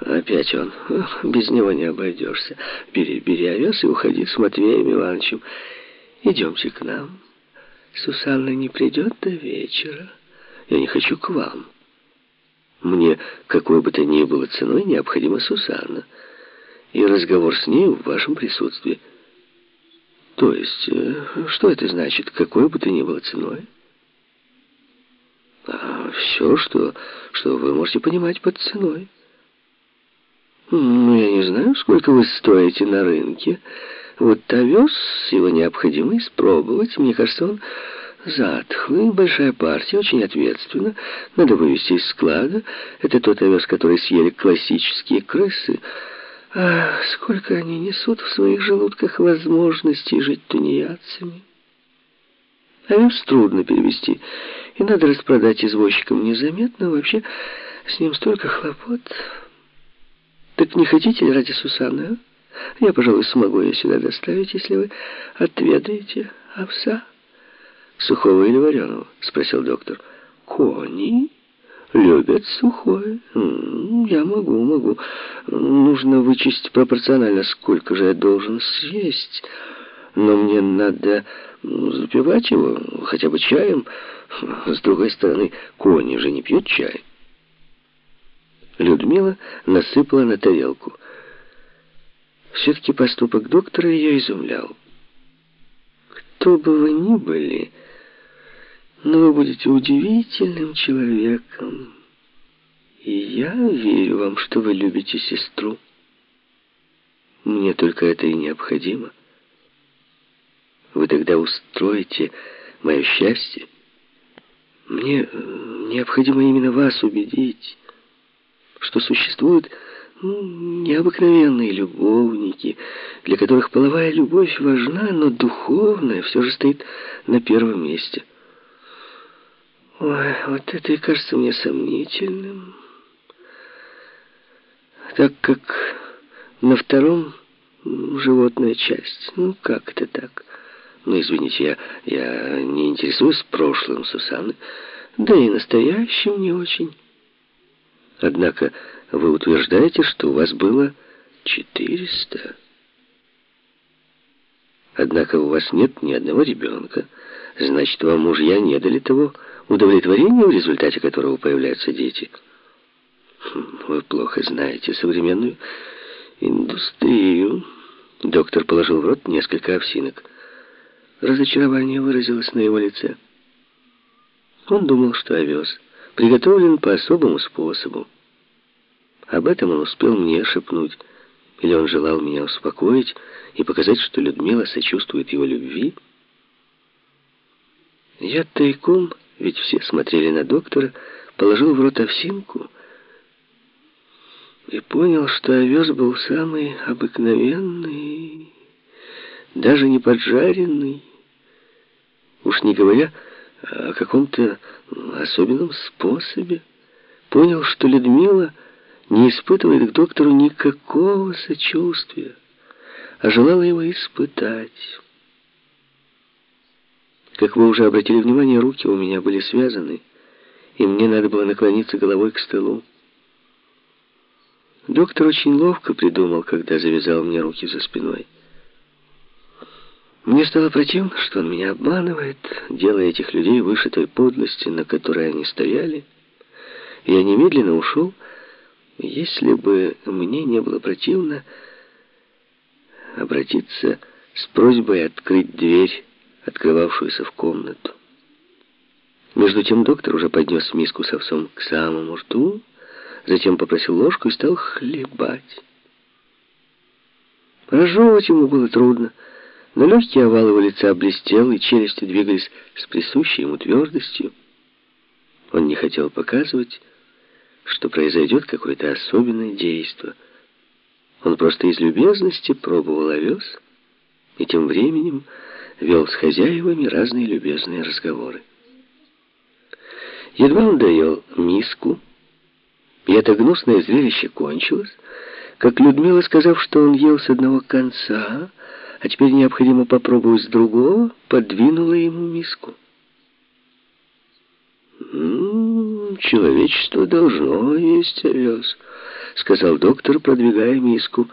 Опять он. Без него не обойдешься. Бери, бери овес и уходи с Матвеем Ивановичем. Идемте к нам. Сусанна не придет до вечера. Я не хочу к вам. Мне, какой бы то ни было ценой, необходима Сусанна. И разговор с ней в вашем присутствии. То есть, э, что это значит, какой бы то ни было ценой? А все, что, что вы можете понимать под ценой. Ну, я не знаю, сколько вы стоите на рынке. Вот овес его необходимо испробовать. Мне кажется, он затхлый, большая партия, очень ответственно. Надо вывести из склада. Это тот овес, который съели классические крысы. А сколько они несут в своих желудках возможностей жить тунеядцами. Овес трудно перевести, и надо распродать извозчикам незаметно. Вообще, с ним столько хлопот... Так не хотите ли ради Сусанны, а? Я, пожалуй, смогу ее сюда доставить, если вы отведаете овса. Сухого или вареного? Спросил доктор. Кони любят сухое. Я могу, могу. Нужно вычесть пропорционально, сколько же я должен съесть. Но мне надо запивать его хотя бы чаем. С другой стороны, кони же не пьют чай. Людмила насыпала на тарелку. Все-таки поступок доктора ее изумлял. «Кто бы вы ни были, но вы будете удивительным человеком. И я верю вам, что вы любите сестру. Мне только это и необходимо. Вы тогда устроите мое счастье. Мне необходимо именно вас убедить» что существуют ну, необыкновенные любовники, для которых половая любовь важна, но духовная все же стоит на первом месте. Ой, вот это и кажется мне сомнительным. Так как на втором животная часть. Ну, как это так? Ну, извините, я, я не интересуюсь прошлым Сусанны, да и настоящим не очень. Однако вы утверждаете, что у вас было 400. Однако у вас нет ни одного ребенка. Значит, вам мужья не дали того удовлетворения, в результате которого появляются дети. Хм, вы плохо знаете современную индустрию. Доктор положил в рот несколько овсинок. Разочарование выразилось на его лице. Он думал, что овес приготовлен по особому способу. Об этом он успел мне шепнуть. Или он желал меня успокоить и показать, что Людмила сочувствует его любви? Я тайком, ведь все смотрели на доктора, положил в рот овсинку и понял, что овес был самый обыкновенный, даже не поджаренный. Уж не говоря о каком-то особенном способе. Понял, что Людмила не испытывает к доктору никакого сочувствия, а желала его испытать. Как вы уже обратили внимание, руки у меня были связаны, и мне надо было наклониться головой к столу. Доктор очень ловко придумал, когда завязал мне руки за спиной. Мне стало противно, что он меня обманывает, делая этих людей выше той подлости, на которой они стояли. Я немедленно ушел, если бы мне не было противно обратиться с просьбой открыть дверь, открывавшуюся в комнату. Между тем доктор уже поднес миску с овсом к самому рту, затем попросил ложку и стал хлебать. Разжевывать ему было трудно, но легкий овал его лица блестел, и челюсти двигались с присущей ему твердостью. Он не хотел показывать, что произойдет какое-то особенное действо. Он просто из любезности пробовал овес, и тем временем вел с хозяевами разные любезные разговоры. Едва он доел миску, и это гнусное зрелище кончилось, как Людмила, сказав, что он ел с одного конца, а теперь необходимо попробовать с другого, подвинула ему миску. «М человечество должно есть овес», — сказал доктор, продвигая миску.